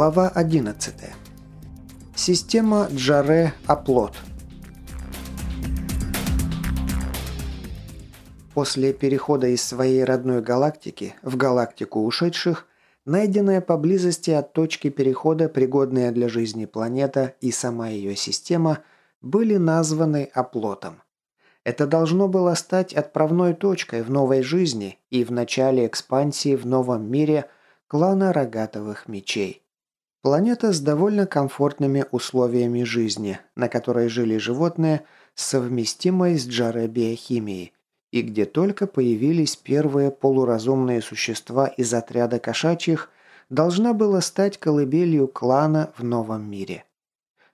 Глава 11. Система Джаре Оплот. После перехода из своей родной галактики в галактику ушедших, найденная поблизости от точки перехода пригодная для жизни планета и сама ее система были названы оплотом. Это должно было стать отправной точкой в новой жизни и в начале экспансии в новом мире клана рогатовых мечей. Планета с довольно комфортными условиями жизни, на которой жили животные, совместимой с джаребиохимией, и где только появились первые полуразумные существа из отряда кошачьих, должна была стать колыбелью клана в новом мире.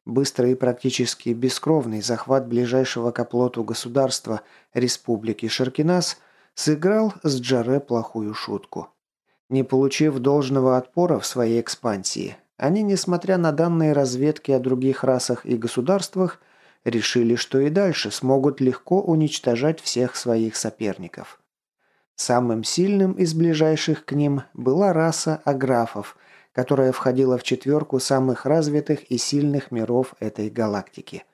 Быстрый и практически бескровный захват ближайшего к оплоту государства Республики Шаркинас сыграл с Джаре плохую шутку. Не получив должного отпора в своей экспансии, они, несмотря на данные разведки о других расах и государствах, решили, что и дальше смогут легко уничтожать всех своих соперников. Самым сильным из ближайших к ним была раса аграфов, которая входила в четверку самых развитых и сильных миров этой галактики.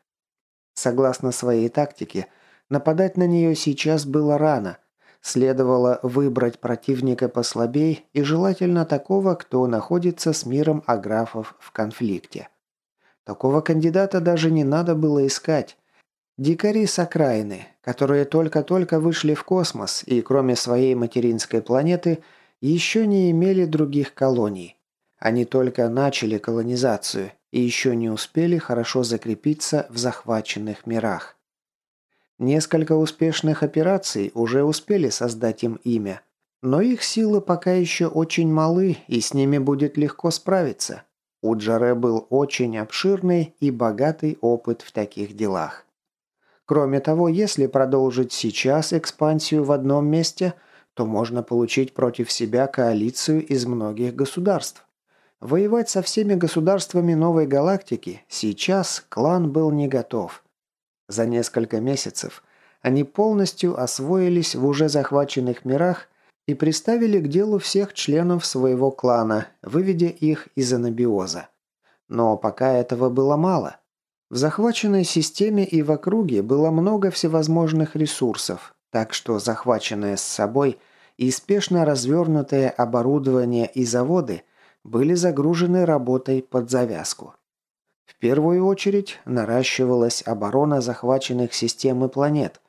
Согласно своей тактике, нападать на нее сейчас было рано, Следовало выбрать противника послабей и желательно такого, кто находится с миром аграфов в конфликте. Такого кандидата даже не надо было искать. Дикари с окраины, которые только-только вышли в космос и кроме своей материнской планеты еще не имели других колоний. Они только начали колонизацию и еще не успели хорошо закрепиться в захваченных мирах. Несколько успешных операций уже успели создать им имя. Но их силы пока еще очень малы, и с ними будет легко справиться. У Джаре был очень обширный и богатый опыт в таких делах. Кроме того, если продолжить сейчас экспансию в одном месте, то можно получить против себя коалицию из многих государств. Воевать со всеми государствами новой галактики сейчас клан был не готов. За несколько месяцев они полностью освоились в уже захваченных мирах и приставили к делу всех членов своего клана, выведя их из анабиоза. Но пока этого было мало. В захваченной системе и в округе было много всевозможных ресурсов, так что захваченное с собой и спешно развернутое оборудование и заводы были загружены работой под завязку. Первую очередь наращивалась оборона захваченных систем и планет.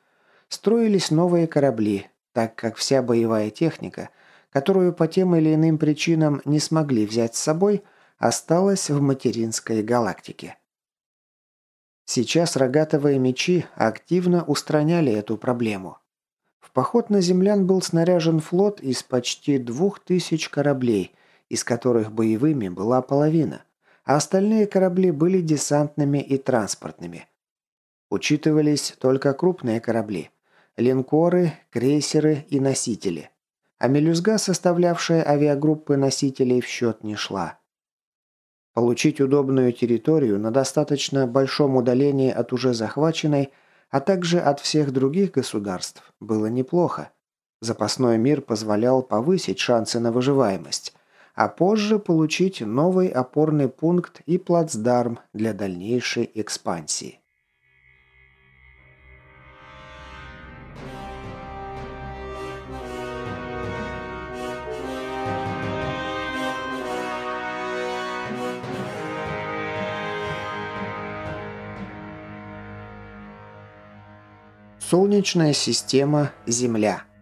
Строились новые корабли, так как вся боевая техника, которую по тем или иным причинам не смогли взять с собой, осталась в материнской галактике. Сейчас рогатовые мечи активно устраняли эту проблему. В поход на землян был снаряжен флот из почти двух тысяч кораблей, из которых боевыми была половина – а остальные корабли были десантными и транспортными. Учитывались только крупные корабли – линкоры, крейсеры и носители. А мелюзга, составлявшая авиагруппы носителей, в счет не шла. Получить удобную территорию на достаточно большом удалении от уже захваченной, а также от всех других государств, было неплохо. Запасной мир позволял повысить шансы на выживаемость а позже получить новый опорный пункт и плацдарм для дальнейшей экспансии. Солнечная система Земля –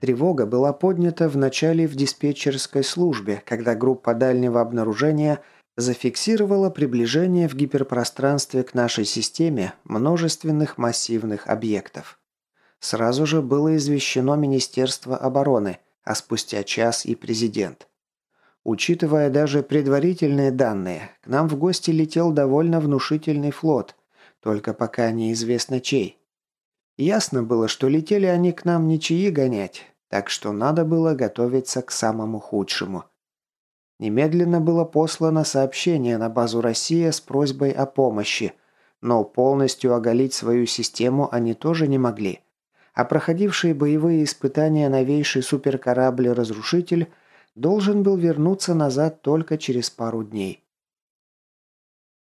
Тревога была поднята в начале в диспетчерской службе, когда группа дальнего обнаружения зафиксировала приближение в гиперпространстве к нашей системе множественных массивных объектов. Сразу же было извещено Министерство обороны, а спустя час и президент. Учитывая даже предварительные данные, к нам в гости летел довольно внушительный флот, только пока неизвестно чей. Ясно было, что летели они к нам ничьи гонять, так что надо было готовиться к самому худшему. Немедленно было послано сообщение на базу «Россия» с просьбой о помощи, но полностью оголить свою систему они тоже не могли. а проходивший боевые испытания новейший суперкорабль-разрушитель должен был вернуться назад только через пару дней.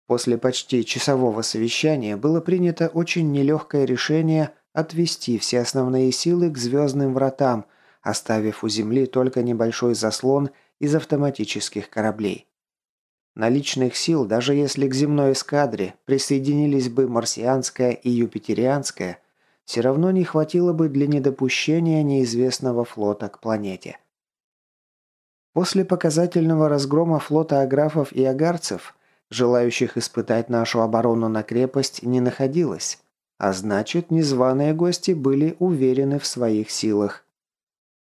После почти часового совещания было принято очень нелегкое решение отвести все основные силы к звездным вратам, оставив у Земли только небольшой заслон из автоматических кораблей. Наличных сил, даже если к земной эскадре присоединились бы марсианская и юпитерианская, все равно не хватило бы для недопущения неизвестного флота к планете. После показательного разгрома флота аграфов и агарцев, желающих испытать нашу оборону на крепость, не находилось, а значит, незваные гости были уверены в своих силах.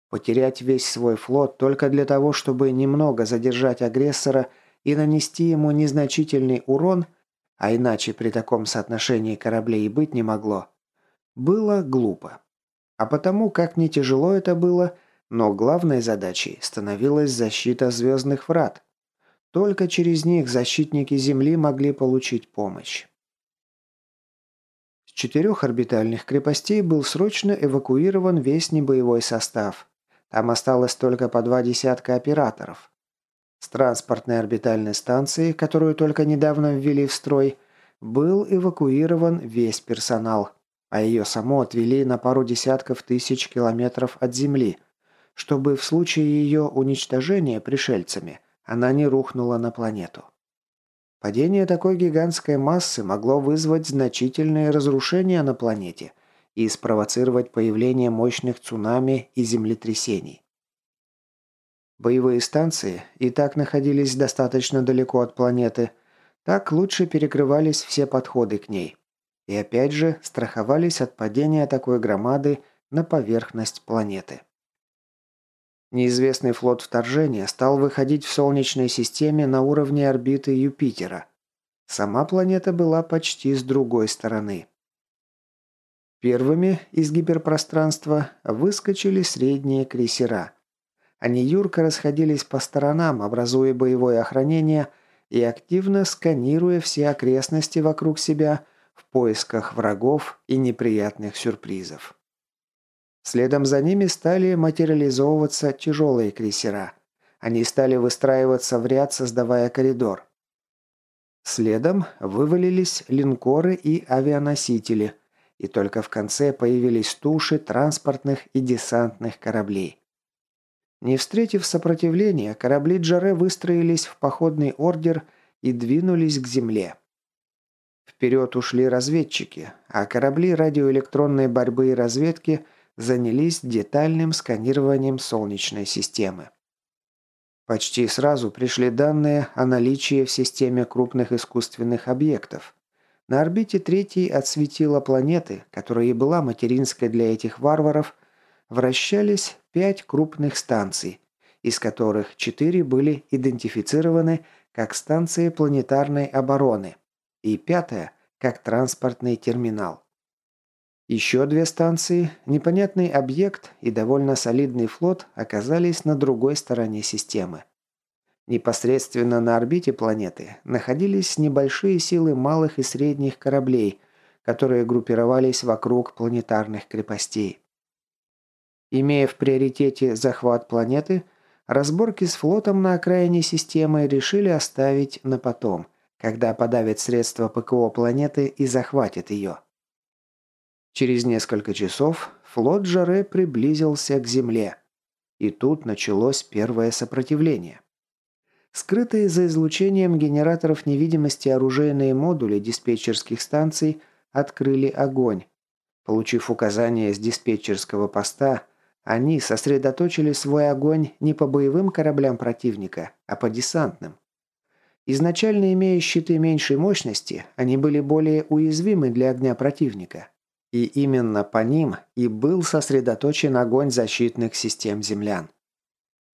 Потерять весь свой флот только для того, чтобы немного задержать агрессора и нанести ему незначительный урон, а иначе при таком соотношении кораблей быть не могло, было глупо. А потому, как не тяжело это было, но главной задачей становилась защита звездных врат. Только через них защитники Земли могли получить помощь. С четырех орбитальных крепостей был срочно эвакуирован весь небоевой состав. Там осталось только по два десятка операторов. С транспортной орбитальной станции, которую только недавно ввели в строй, был эвакуирован весь персонал, а ее само отвели на пару десятков тысяч километров от Земли, чтобы в случае ее уничтожения пришельцами она не рухнула на планету. Падение такой гигантской массы могло вызвать значительные разрушения на планете – и спровоцировать появление мощных цунами и землетрясений. Боевые станции и так находились достаточно далеко от планеты, так лучше перекрывались все подходы к ней. И опять же страховались от падения такой громады на поверхность планеты. Неизвестный флот вторжения стал выходить в Солнечной системе на уровне орбиты Юпитера. Сама планета была почти с другой стороны. Первыми из гиперпространства выскочили средние крейсера. Они юрко расходились по сторонам, образуя боевое охранение и активно сканируя все окрестности вокруг себя в поисках врагов и неприятных сюрпризов. Следом за ними стали материализовываться тяжелые крейсера. Они стали выстраиваться в ряд, создавая коридор. Следом вывалились линкоры и авианосители – и только в конце появились туши транспортных и десантных кораблей. Не встретив сопротивления, корабли Джаре выстроились в походный ордер и двинулись к земле. Вперед ушли разведчики, а корабли радиоэлектронной борьбы и разведки занялись детальным сканированием Солнечной системы. Почти сразу пришли данные о наличии в системе крупных искусственных объектов. На орбите третьей от светила планеты, которая и была материнской для этих варваров, вращались пять крупных станций, из которых четыре были идентифицированы как станции планетарной обороны и пятая – как транспортный терминал. Еще две станции, непонятный объект и довольно солидный флот оказались на другой стороне системы. Непосредственно на орбите планеты находились небольшие силы малых и средних кораблей, которые группировались вокруг планетарных крепостей. Имея в приоритете захват планеты, разборки с флотом на окраине системы решили оставить на потом, когда подавят средства ПКО планеты и захватят ее. Через несколько часов флот Жаре приблизился к Земле. И тут началось первое сопротивление. Скрытые за излучением генераторов невидимости оружейные модули диспетчерских станций открыли огонь. Получив указание с диспетчерского поста, они сосредоточили свой огонь не по боевым кораблям противника, а по десантным. Изначально имея щиты меньшей мощности, они были более уязвимы для огня противника. И именно по ним и был сосредоточен огонь защитных систем землян.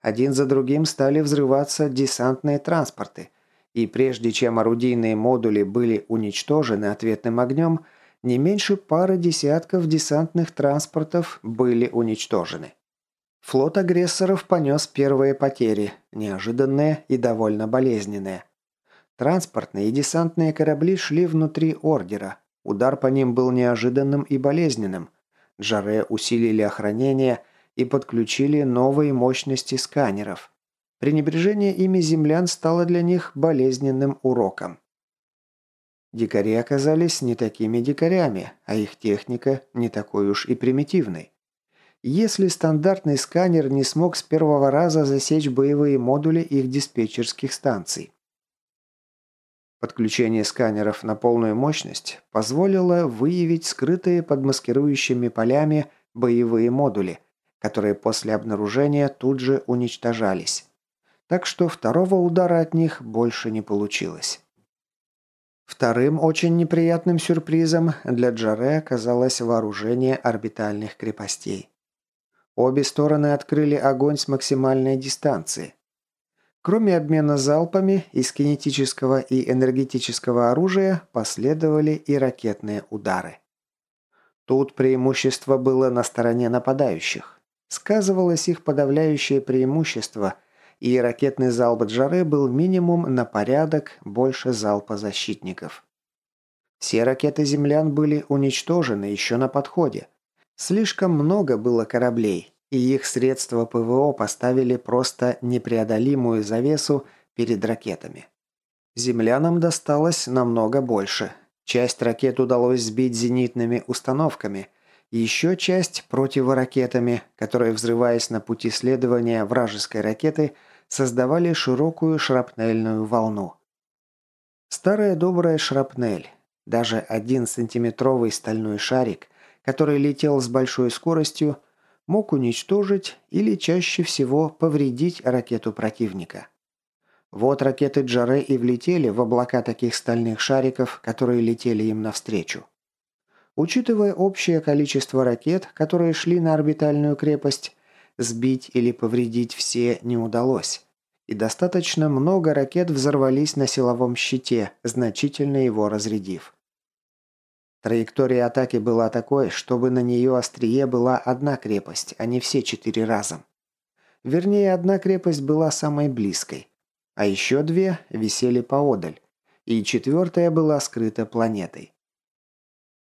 Один за другим стали взрываться десантные транспорты, и прежде чем орудийные модули были уничтожены ответным огнем, не меньше пары десятков десантных транспортов были уничтожены. Флот агрессоров понес первые потери, неожиданные и довольно болезненные. Транспортные и десантные корабли шли внутри ордера. Удар по ним был неожиданным и болезненным, Джаре усилили охранение и подключили новые мощности сканеров. Пренебрежение ими землян стало для них болезненным уроком. Дикари оказались не такими дикарями, а их техника не такой уж и примитивной. Если стандартный сканер не смог с первого раза засечь боевые модули их диспетчерских станций. Подключение сканеров на полную мощность позволило выявить скрытые под маскирующими полями боевые модули, которые после обнаружения тут же уничтожались. Так что второго удара от них больше не получилось. Вторым очень неприятным сюрпризом для Джаре оказалось вооружение орбитальных крепостей. Обе стороны открыли огонь с максимальной дистанции. Кроме обмена залпами из кинетического и энергетического оружия последовали и ракетные удары. Тут преимущество было на стороне нападающих. Сказывалось их подавляющее преимущество – и ракетный залп Джаре был минимум на порядок больше залпа защитников. Все ракеты землян были уничтожены еще на подходе. Слишком много было кораблей, и их средства ПВО поставили просто непреодолимую завесу перед ракетами. Землянам досталось намного больше. Часть ракет удалось сбить зенитными установками, еще часть противоракетами, которые, взрываясь на пути следования вражеской ракеты, создавали широкую шрапнельную волну. Старая добрая шрапнель. Даже один сантиметровый стальной шарик, который летел с большой скоростью, мог уничтожить или чаще всего повредить ракету противника. Вот ракеты Джаре и влетели в облака таких стальных шариков, которые летели им навстречу. Учитывая общее количество ракет, которые шли на орбитальную крепость, Сбить или повредить все не удалось. И достаточно много ракет взорвались на силовом щите, значительно его разрядив. Траектория атаки была такой, чтобы на нее острие была одна крепость, а не все четыре разом. Вернее, одна крепость была самой близкой, а еще две висели поодаль, и четвертая была скрыта планетой.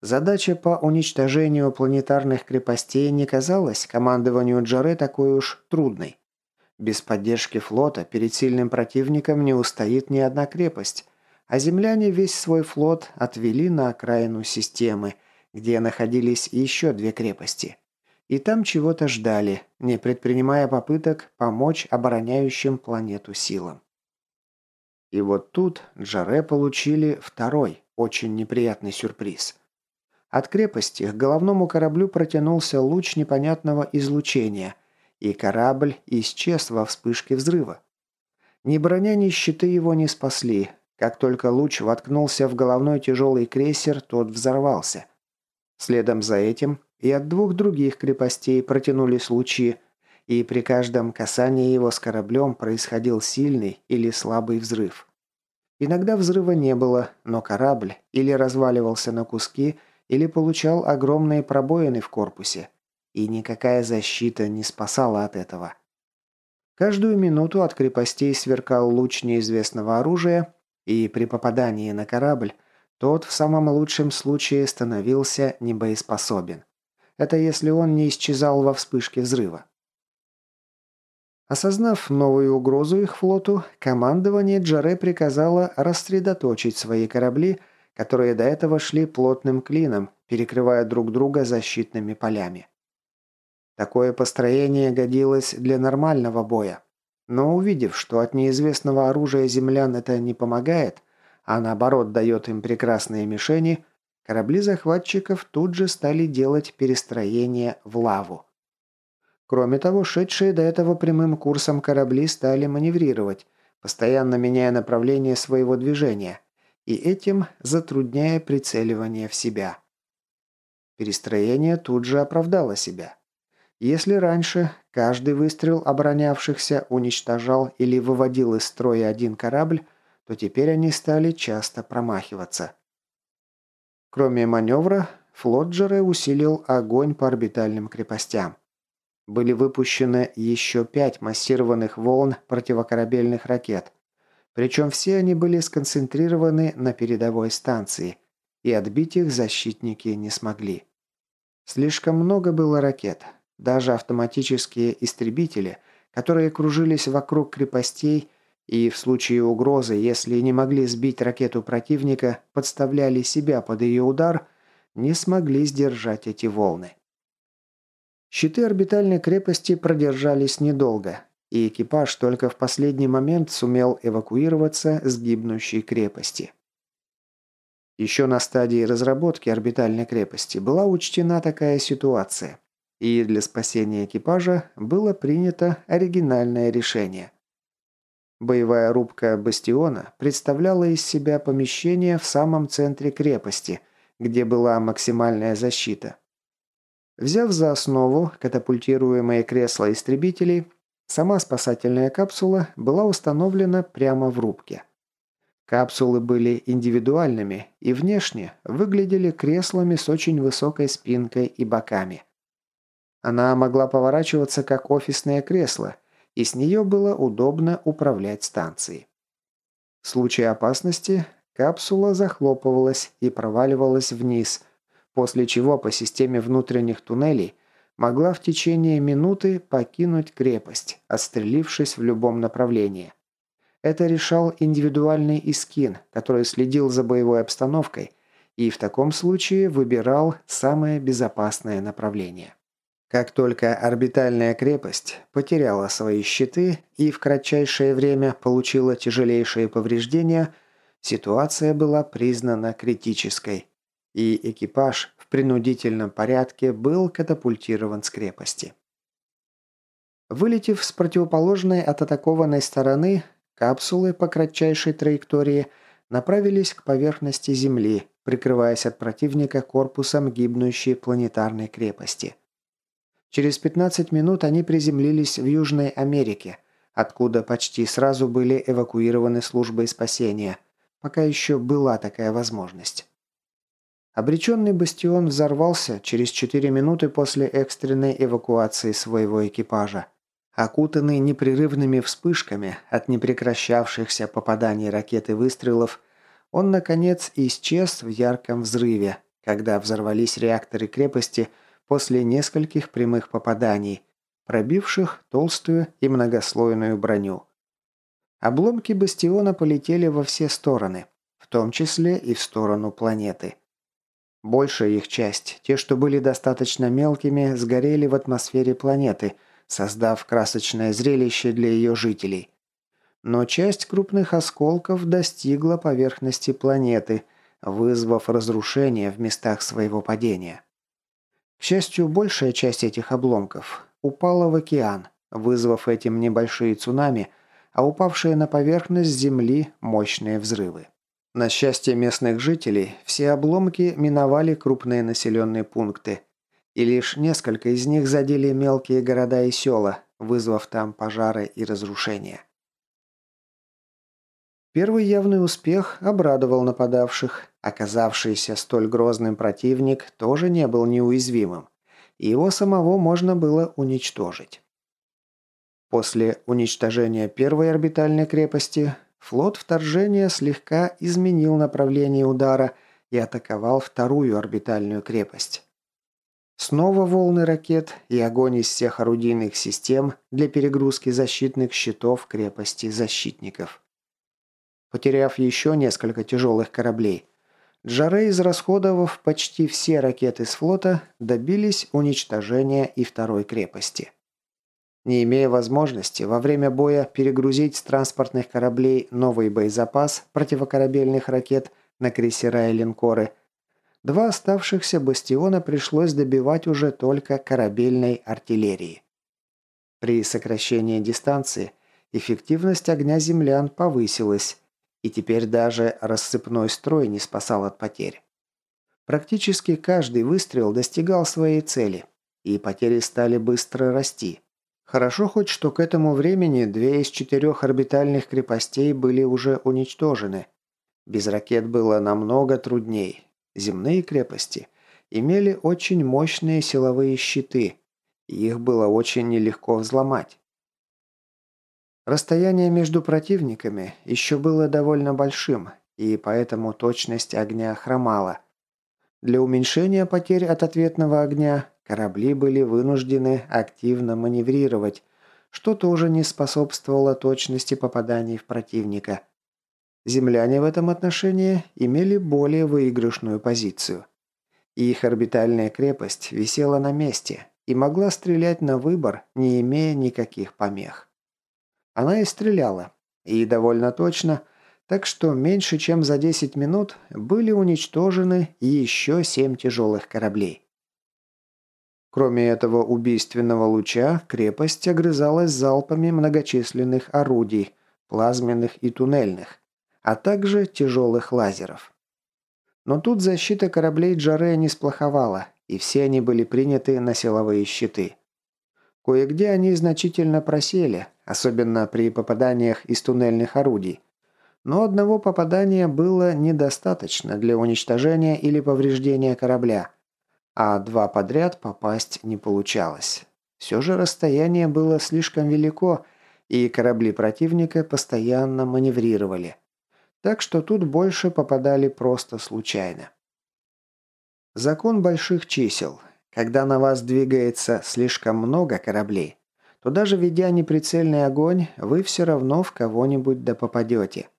Задача по уничтожению планетарных крепостей не казалась командованию Джаре такой уж трудной. Без поддержки флота перед сильным противником не устоит ни одна крепость, а земляне весь свой флот отвели на окраину системы, где находились еще две крепости. И там чего-то ждали, не предпринимая попыток помочь обороняющим планету силам. И вот тут Джаре получили второй, очень неприятный сюрприз – от крепости к головному кораблю протянулся луч непонятного излучения, и корабль исчез во вспышке взрыва. Ни броня, ни щиты его не спасли. Как только луч воткнулся в головной тяжелый крейсер, тот взорвался. Следом за этим и от двух других крепостей протянулись лучи, и при каждом касании его с кораблем происходил сильный или слабый взрыв. Иногда взрыва не было, но корабль или разваливался на куски, или получал огромные пробоины в корпусе, и никакая защита не спасала от этого. Каждую минуту от крепостей сверкал луч неизвестного оружия, и при попадании на корабль тот в самом лучшем случае становился небоеспособен. Это если он не исчезал во вспышке взрыва. Осознав новую угрозу их флоту, командование Джаре приказало рассредоточить свои корабли – которые до этого шли плотным клином, перекрывая друг друга защитными полями. Такое построение годилось для нормального боя. Но увидев, что от неизвестного оружия землян это не помогает, а наоборот дает им прекрасные мишени, корабли захватчиков тут же стали делать перестроение в лаву. Кроме того, шедшие до этого прямым курсом корабли стали маневрировать, постоянно меняя направление своего движения, и этим затрудняя прицеливание в себя. Перестроение тут же оправдало себя. Если раньше каждый выстрел оборонявшихся уничтожал или выводил из строя один корабль, то теперь они стали часто промахиваться. Кроме маневра, флот усилил огонь по орбитальным крепостям. Были выпущены еще пять массированных волн противокорабельных ракет, причем все они были сконцентрированы на передовой станции, и отбить их защитники не смогли. Слишком много было ракет. Даже автоматические истребители, которые кружились вокруг крепостей и в случае угрозы, если не могли сбить ракету противника, подставляли себя под ее удар, не смогли сдержать эти волны. Щиты орбитальной крепости продержались недолго, и экипаж только в последний момент сумел эвакуироваться с гибнущей крепости. Еще на стадии разработки орбитальной крепости была учтена такая ситуация, и для спасения экипажа было принято оригинальное решение. Боевая рубка «Бастиона» представляла из себя помещение в самом центре крепости, где была максимальная защита. Взяв за основу катапультируемые кресла истребителей, сама спасательная капсула была установлена прямо в рубке. Капсулы были индивидуальными и внешне выглядели креслами с очень высокой спинкой и боками. Она могла поворачиваться как офисное кресло, и с нее было удобно управлять станцией. В случае опасности капсула захлопывалась и проваливалась вниз, после чего по системе внутренних туннелей могла в течение минуты покинуть крепость, отстрелившись в любом направлении. Это решал индивидуальный искин, который следил за боевой обстановкой и в таком случае выбирал самое безопасное направление. Как только орбитальная крепость потеряла свои щиты и в кратчайшее время получила тяжелейшие повреждения, ситуация была признана критической, и экипаж в принудительном порядке был катапультирован с крепости. Вылетев с противоположной от атакованной стороны, Капсулы по кратчайшей траектории направились к поверхности Земли, прикрываясь от противника корпусом гибнущей планетарной крепости. Через 15 минут они приземлились в Южной Америке, откуда почти сразу были эвакуированы службой спасения, пока еще была такая возможность. Обреченный бастион взорвался через 4 минуты после экстренной эвакуации своего экипажа. Окутанный непрерывными вспышками от непрекращавшихся попаданий ракет и выстрелов, он, наконец, исчез в ярком взрыве, когда взорвались реакторы крепости после нескольких прямых попаданий, пробивших толстую и многослойную броню. Обломки бастиона полетели во все стороны, в том числе и в сторону планеты. Большая их часть, те, что были достаточно мелкими, сгорели в атмосфере планеты – создав красочное зрелище для ее жителей. Но часть крупных осколков достигла поверхности планеты, вызвав разрушение в местах своего падения. К счастью, большая часть этих обломков упала в океан, вызвав этим небольшие цунами, а упавшие на поверхность Земли мощные взрывы. На счастье местных жителей, все обломки миновали крупные населенные пункты – и лишь несколько из них задели мелкие города и села, вызвав там пожары и разрушения. Первый явный успех обрадовал нападавших. Оказавшийся столь грозным противник тоже не был неуязвимым, и его самого можно было уничтожить. После уничтожения первой орбитальной крепости флот вторжения слегка изменил направление удара и атаковал вторую орбитальную крепость. Снова волны ракет и огонь из всех орудийных систем для перегрузки защитных щитов крепости защитников. Потеряв еще несколько тяжелых кораблей, Джаре, израсходовав почти все ракеты с флота, добились уничтожения и второй крепости. Не имея возможности во время боя перегрузить с транспортных кораблей новый боезапас противокорабельных ракет на крейсера и линкоры – Два оставшихся бастиона пришлось добивать уже только корабельной артиллерии. При сокращении дистанции эффективность огня землян повысилась, и теперь даже рассыпной строй не спасал от потерь. Практически каждый выстрел достигал своей цели, и потери стали быстро расти. Хорошо хоть, что к этому времени две из четырех орбитальных крепостей были уже уничтожены. Без ракет было намного трудней, Земные крепости имели очень мощные силовые щиты, и их было очень нелегко взломать. Расстояние между противниками еще было довольно большим, и поэтому точность огня хромала. Для уменьшения потерь от ответного огня корабли были вынуждены активно маневрировать, что тоже не способствовало точности попаданий в противника. Земляне в этом отношении имели более выигрышную позицию. Их орбитальная крепость висела на месте и могла стрелять на выбор, не имея никаких помех. Она и стреляла, и довольно точно, так что меньше чем за 10 минут были уничтожены еще 7 тяжелых кораблей. Кроме этого убийственного луча, крепость огрызалась залпами многочисленных орудий, плазменных и туннельных, а также тяжелых лазеров. Но тут защита кораблей Джаре не сплоховала, и все они были приняты на силовые щиты. Кое-где они значительно просели, особенно при попаданиях из туннельных орудий. Но одного попадания было недостаточно для уничтожения или повреждения корабля – а два подряд попасть не получалось. Все же расстояние было слишком велико, и корабли противника постоянно маневрировали. Так что тут больше попадали просто случайно. Закон больших чисел. Когда на вас двигается слишком много кораблей, то даже ведя неприцельный огонь, вы все равно в кого-нибудь да попадете.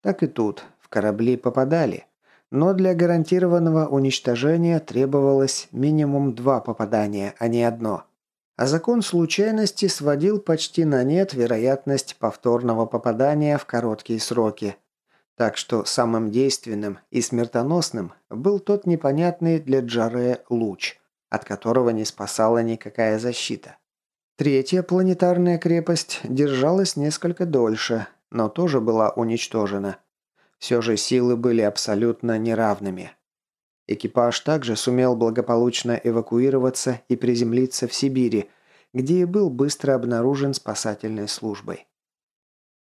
Так и тут, в корабли попадали – но для гарантированного уничтожения требовалось минимум два попадания, а не одно. А закон случайности сводил почти на нет вероятность повторного попадания в короткие сроки. Так что самым действенным и смертоносным был тот непонятный для Джаре луч, от которого не спасала никакая защита. Третья планетарная крепость держалась несколько дольше, но тоже была уничтожена. Все же силы были абсолютно неравными. Экипаж также сумел благополучно эвакуироваться и приземлиться в Сибири, где и был быстро обнаружен спасательной службой.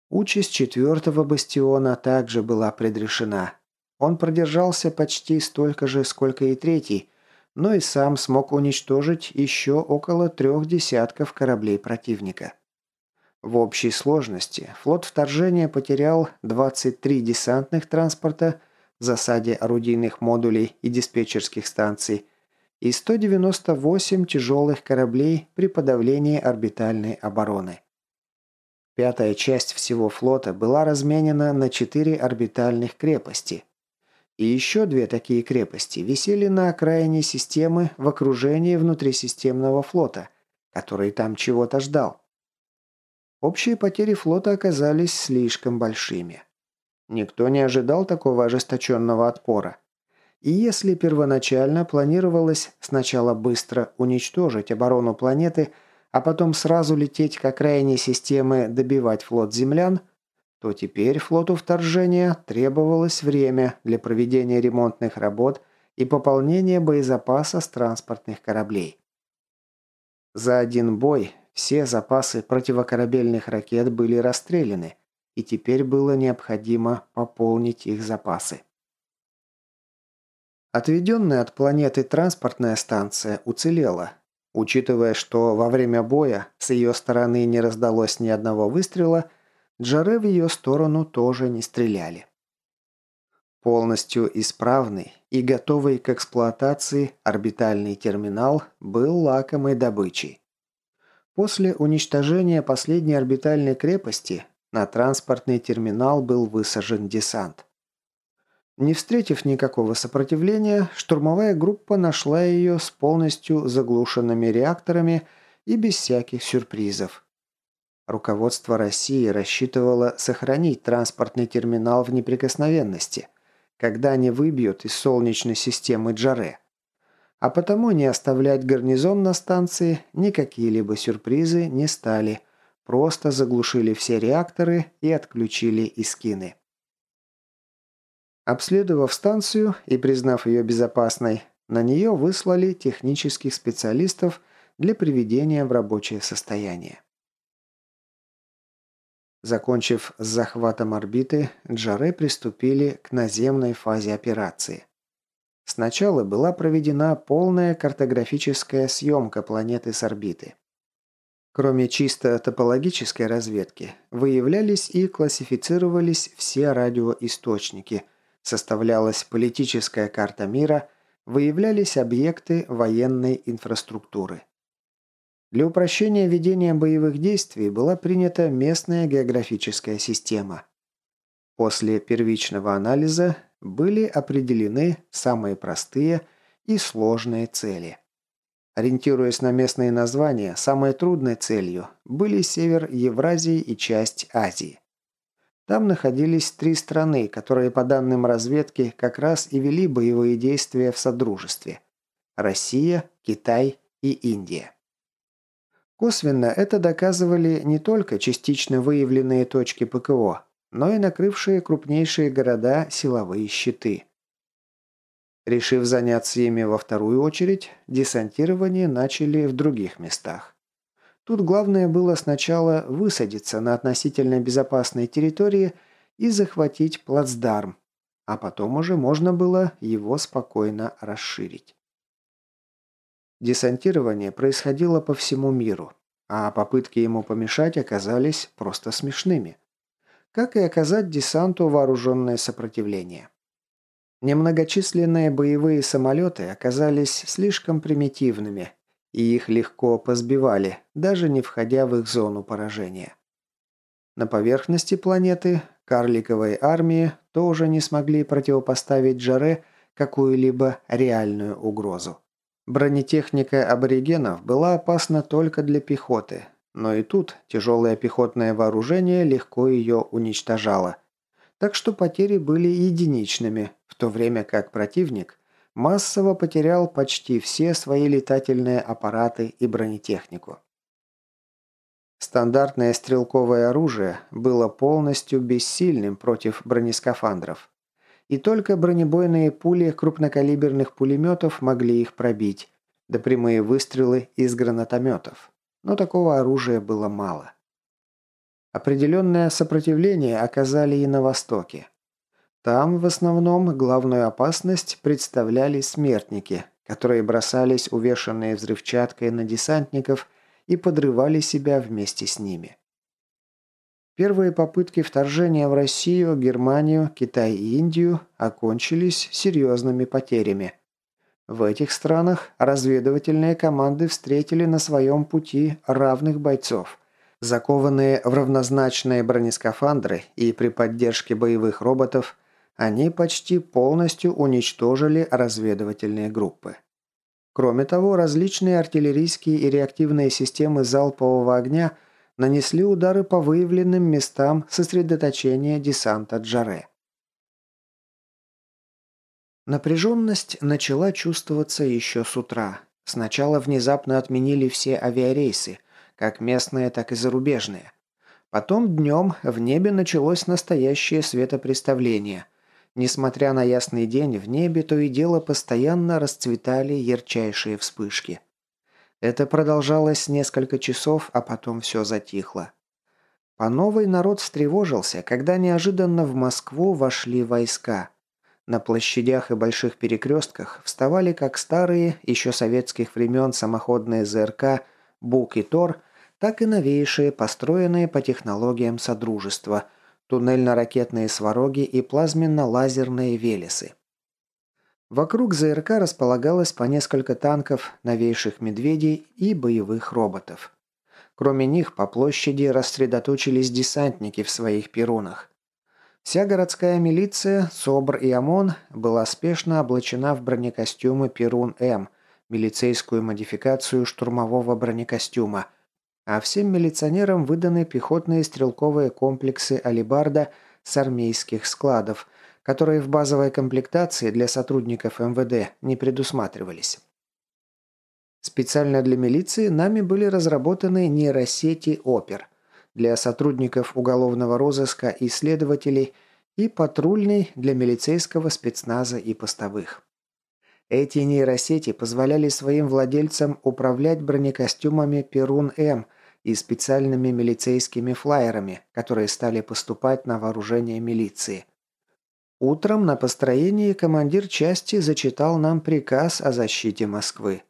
Участь четвертого бастиона также была предрешена. Он продержался почти столько же, сколько и третий, но и сам смог уничтожить еще около трех десятков кораблей противника. В общей сложности флот вторжения потерял 23 десантных транспорта в засаде орудийных модулей и диспетчерских станций и 198 тяжелых кораблей при подавлении орбитальной обороны. Пятая часть всего флота была разменена на четыре орбитальных крепости. И еще две такие крепости висели на окраине системы в окружении внутрисистемного флота, который там чего-то ждал. Общие потери флота оказались слишком большими. Никто не ожидал такого ожесточенного отпора. И если первоначально планировалось сначала быстро уничтожить оборону планеты, а потом сразу лететь к окраине системы добивать флот землян, то теперь флоту вторжения требовалось время для проведения ремонтных работ и пополнения боезапаса с транспортных кораблей. За один бой все запасы противокорабельных ракет были расстреляны, и теперь было необходимо пополнить их запасы. Отведенная от планеты транспортная станция уцелела, учитывая, что во время боя с ее стороны не раздалось ни одного выстрела, Джаре в ее сторону тоже не стреляли. Полностью исправный и готовый к эксплуатации орбитальный терминал был лакомой добычей. После уничтожения последней орбитальной крепости на транспортный терминал был высажен десант. Не встретив никакого сопротивления, штурмовая группа нашла ее с полностью заглушенными реакторами и без всяких сюрпризов. Руководство России рассчитывало сохранить транспортный терминал в неприкосновенности, когда они выбьют из Солнечной системы Джаре а потому не оставлять гарнизон на станции ни какие-либо сюрпризы не стали, просто заглушили все реакторы и отключили искины. Обследовав станцию и признав ее безопасной, на нее выслали технических специалистов для приведения в рабочее состояние. Закончив с захватом орбиты, Джаре приступили к наземной фазе операции. Сначала была проведена полная картографическая съемка планеты с орбиты. Кроме чисто топологической разведки, выявлялись и классифицировались все радиоисточники, составлялась политическая карта мира, выявлялись объекты военной инфраструктуры. Для упрощения ведения боевых действий была принята местная географическая система. После первичного анализа были определены самые простые и сложные цели. Ориентируясь на местные названия, самой трудной целью были север Евразии и часть Азии. Там находились три страны, которые, по данным разведки, как раз и вели боевые действия в Содружестве – Россия, Китай и Индия. Косвенно это доказывали не только частично выявленные точки ПКО, но и накрывшие крупнейшие города силовые щиты. Решив заняться ими во вторую очередь, десантирование начали в других местах. Тут главное было сначала высадиться на относительно безопасной территории и захватить плацдарм, а потом уже можно было его спокойно расширить. Десантирование происходило по всему миру, а попытки ему помешать оказались просто смешными. Как и оказать десанту вооруженное сопротивление. Немногочисленные боевые самолеты оказались слишком примитивными, и их легко позбивали, даже не входя в их зону поражения. На поверхности планеты карликовой армии тоже не смогли противопоставить Джаре какую-либо реальную угрозу. Бронетехника аборигенов была опасна только для пехоты, но и тут тяжелое пехотное вооружение легко ее уничтожало. Так что потери были единичными, в то время как противник массово потерял почти все свои летательные аппараты и бронетехнику. Стандартное стрелковое оружие было полностью бессильным против бронескафандров и только бронебойные пули крупнокалиберных пулеметов могли их пробить, да прямые выстрелы из гранатометов. Но такого оружия было мало. Определенное сопротивление оказали и на Востоке. Там, в основном, главную опасность представляли смертники, которые бросались увешанные взрывчаткой на десантников и подрывали себя вместе с ними. Первые попытки вторжения в Россию, Германию, Китай и Индию окончились серьезными потерями. В этих странах разведывательные команды встретили на своем пути равных бойцов. Закованные в равнозначные бронескафандры и при поддержке боевых роботов, они почти полностью уничтожили разведывательные группы. Кроме того, различные артиллерийские и реактивные системы залпового огня – нанесли удары по выявленным местам сосредоточения десанта Джаре. Напряженность начала чувствоваться еще с утра. Сначала внезапно отменили все авиарейсы, как местные, так и зарубежные. Потом днем в небе началось настоящее светопреставление. Несмотря на ясный день, в небе то и дело постоянно расцветали ярчайшие вспышки. Это продолжалось несколько часов, а потом все затихло. По новой народ встревожился, когда неожиданно в Москву вошли войска. На площадях и больших перекрестках вставали как старые, еще советских времен самоходные ЗРК «Бук» и «Тор», так и новейшие, построенные по технологиям Содружества, туннельно-ракетные свароги и плазменно-лазерные «Велесы». Вокруг ЗРК располагалось по несколько танков, новейших «Медведей» и боевых роботов. Кроме них по площади рассредоточились десантники в своих перунах. Вся городская милиция, СОБР и ОМОН была спешно облачена в бронекостюмы «Перун-М», милицейскую модификацию штурмового бронекостюма, а всем милиционерам выданы пехотные стрелковые комплексы «Алибарда» с армейских складов – которые в базовой комплектации для сотрудников МВД не предусматривались. Специально для милиции нами были разработаны нейросети ОПЕР для сотрудников уголовного розыска и следователей и патрульный для милицейского спецназа и постовых. Эти нейросети позволяли своим владельцам управлять бронекостюмами «Перун-М» и специальными милицейскими флайерами, которые стали поступать на вооружение милиции – Утром на построении командир части зачитал нам приказ о защите Москвы.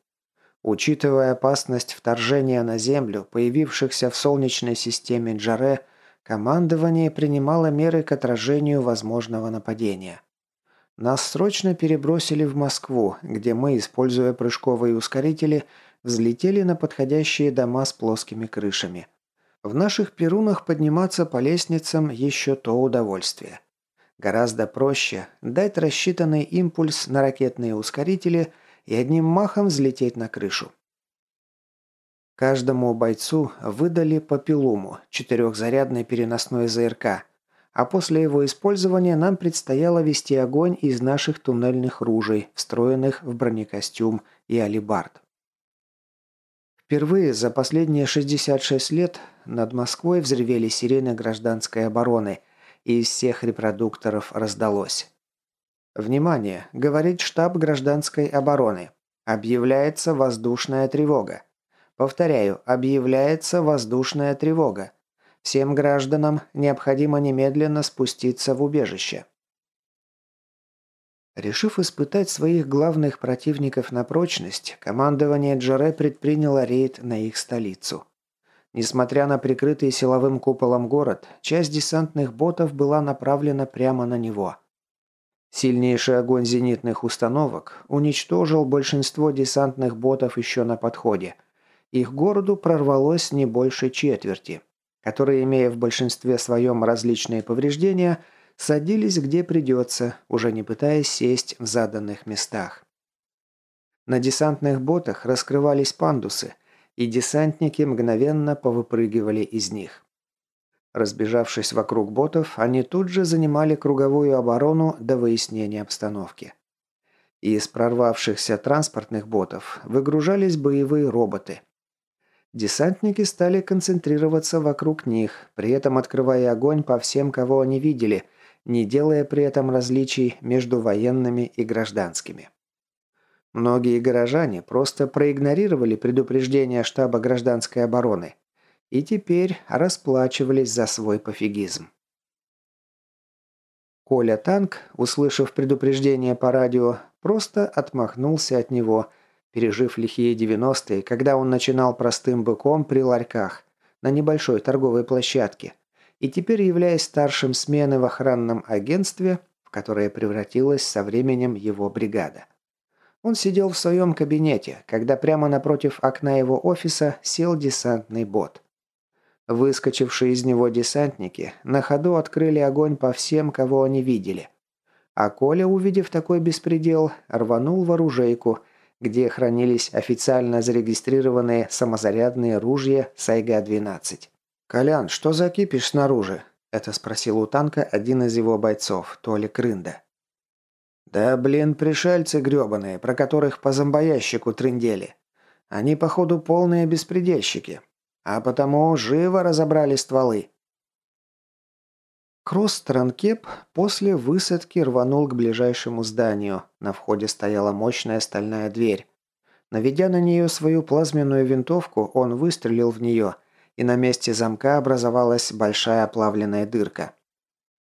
Учитывая опасность вторжения на Землю, появившихся в Солнечной системе Джаре, командование принимало меры к отражению возможного нападения. нас срочно перебросили в Москву, где мы, используя прыжковые ускорители, взлетели на подходящие дома с плоскими крышами. В наших перунах подниматься по лестницам еще то удовольствие. Гораздо проще дать рассчитанный импульс на ракетные ускорители и одним махом взлететь на крышу. Каждому бойцу выдали по пилуму, четырехзарядный переносной ЗРК – а после его использования нам предстояло вести огонь из наших туннельных ружей, встроенных в бронекостюм и алибард. Впервые за последние 66 лет над Москвой взревели сирены гражданской обороны, и из всех репродукторов раздалось. «Внимание!» – говорит штаб гражданской обороны. «Объявляется воздушная тревога». Повторяю, объявляется воздушная тревога. Всем гражданам необходимо немедленно спуститься в убежище. Решив испытать своих главных противников на прочность, командование Джаре предприняло рейд на их столицу. Несмотря на прикрытый силовым куполом город, часть десантных ботов была направлена прямо на него. Сильнейший огонь зенитных установок уничтожил большинство десантных ботов еще на подходе. Их городу прорвалось не больше четверти которые, имея в большинстве своем различные повреждения, садились где придется, уже не пытаясь сесть в заданных местах. На десантных ботах раскрывались пандусы, и десантники мгновенно повыпрыгивали из них. Разбежавшись вокруг ботов, они тут же занимали круговую оборону до выяснения обстановки. Из прорвавшихся транспортных ботов выгружались боевые роботы – Десантники стали концентрироваться вокруг них, при этом открывая огонь по всем, кого они видели, не делая при этом различий между военными и гражданскими. Многие горожане просто проигнорировали предупреждение штаба гражданской обороны и теперь расплачивались за свой пофигизм. Коля Танк, услышав предупреждение по радио, просто отмахнулся от него – пережив лихие 90-е, когда он начинал простым быком при ларьках на небольшой торговой площадке и теперь являясь старшим смены в охранном агентстве, в которое превратилась со временем его бригада. Он сидел в своем кабинете, когда прямо напротив окна его офиса сел десантный бот. Выскочившие из него десантники на ходу открыли огонь по всем, кого они видели. А Коля, увидев такой беспредел, рванул в оружейку – где хранились официально зарегистрированные самозарядные ружья Сайга-12. «Колян, что за кипиш снаружи?» – это спросил у танка один из его бойцов, Толик Рында. «Да блин, пришельцы грёбаные, про которых по зомбоящику трындели. Они, походу, полные беспредельщики. А потому живо разобрали стволы. Кросс-транкеп после высадки рванул к ближайшему зданию. На входе стояла мощная стальная дверь. Наведя на нее свою плазменную винтовку, он выстрелил в нее, и на месте замка образовалась большая оплавленная дырка.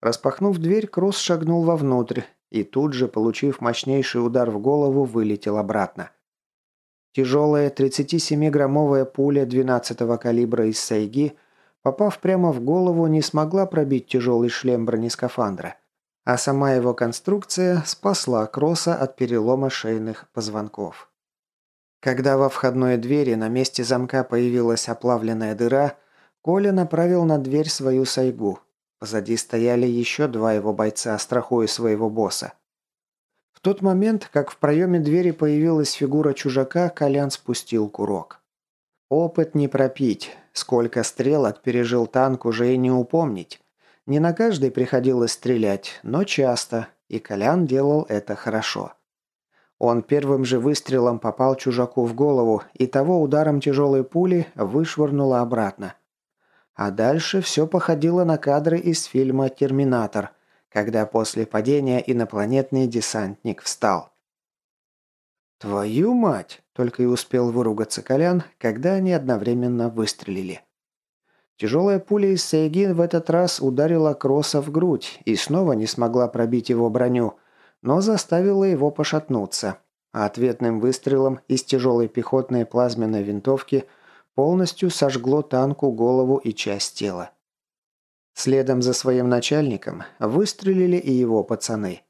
Распахнув дверь, Кросс шагнул вовнутрь и тут же, получив мощнейший удар в голову, вылетел обратно. Тяжелая 37-граммовая пуля 12-го калибра из Сайги – попав прямо в голову, не смогла пробить тяжелый шлем бронескафандра, а сама его конструкция спасла Кросса от перелома шейных позвонков. Когда во входной двери на месте замка появилась оплавленная дыра, Коля направил на дверь свою сайгу. Позади стояли еще два его бойца, страхуя своего босса. В тот момент, как в проеме двери появилась фигура чужака, Колян спустил курок. Опыт не пропить. Сколько стрелок пережил танк уже и не упомнить. Не на каждой приходилось стрелять, но часто, и Колян делал это хорошо. Он первым же выстрелом попал чужаку в голову, и того ударом тяжелой пули вышвырнуло обратно. А дальше все походило на кадры из фильма «Терминатор», когда после падения инопланетный десантник встал. «Твою мать!» – только и успел выругаться Колян, когда они одновременно выстрелили. Тяжелая пуля из Сейги в этот раз ударила Кросса в грудь и снова не смогла пробить его броню, но заставила его пошатнуться, а ответным выстрелом из тяжелой пехотной плазменной винтовки полностью сожгло танку голову и часть тела. Следом за своим начальником выстрелили и его пацаны.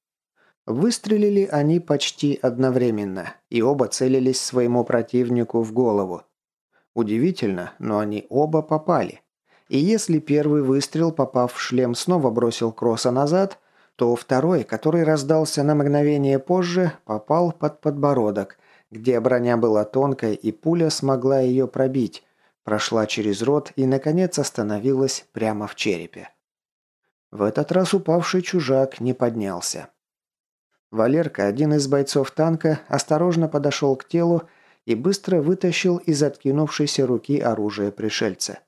Выстрелили они почти одновременно, и оба целились своему противнику в голову. Удивительно, но они оба попали. И если первый выстрел, попав в шлем, снова бросил Кросса назад, то второй, который раздался на мгновение позже, попал под подбородок, где броня была тонкой и пуля смогла ее пробить, прошла через рот и, наконец, остановилась прямо в черепе. В этот раз упавший чужак не поднялся. Валерка, один из бойцов танка, осторожно подошел к телу и быстро вытащил из откинувшейся руки оружие пришельца.